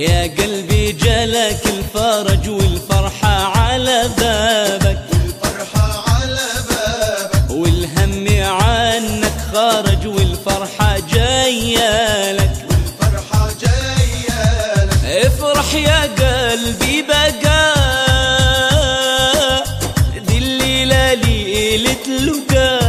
يا قلبي جلك الفرج والفرحة على بابك. والفرحة على بابك والهم عنك خارج والفرحة جاية لك. والفرحة جاية لك افرح يا قلبي بقى. دي الليلة ليلة لقاك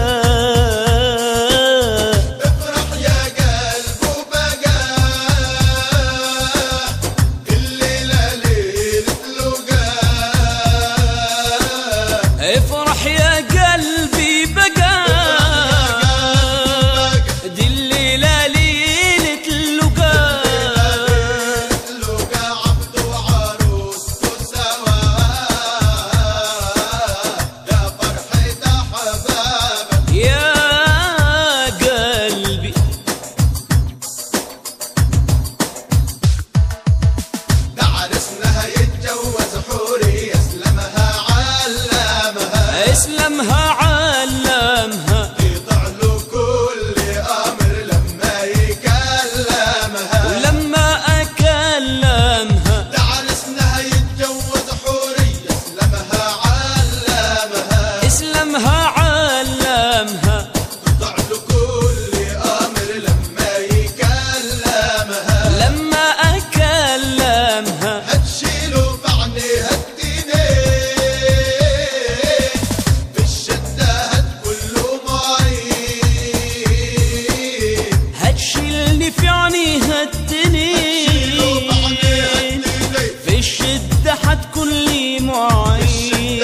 معين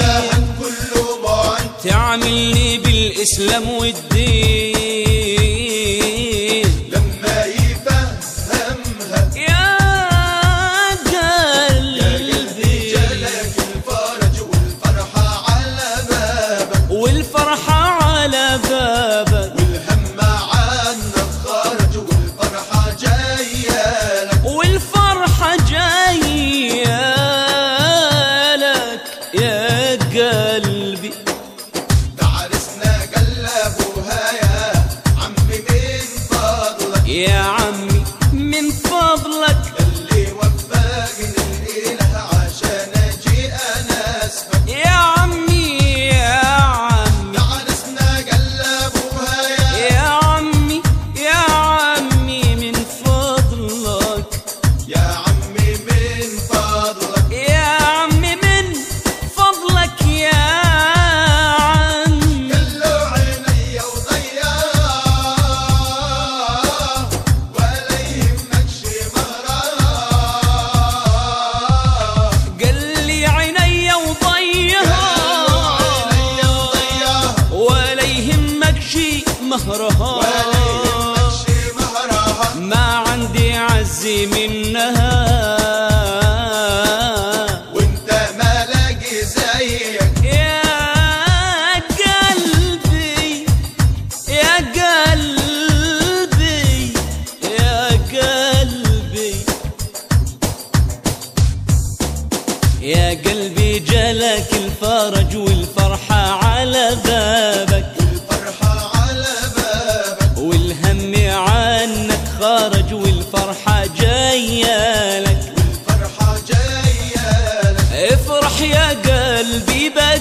كله تعاملني بالإسلام والدين. لما يفهمها يا الفرج والفرحة على بابك والفرحة على بابك Yeah, I'm عندي منها. وانت ما لاقي زيك. يا قلبي يا قلبي يا قلبي. يا قلبي جلك الفرج والفرحة على باب قلبي بقى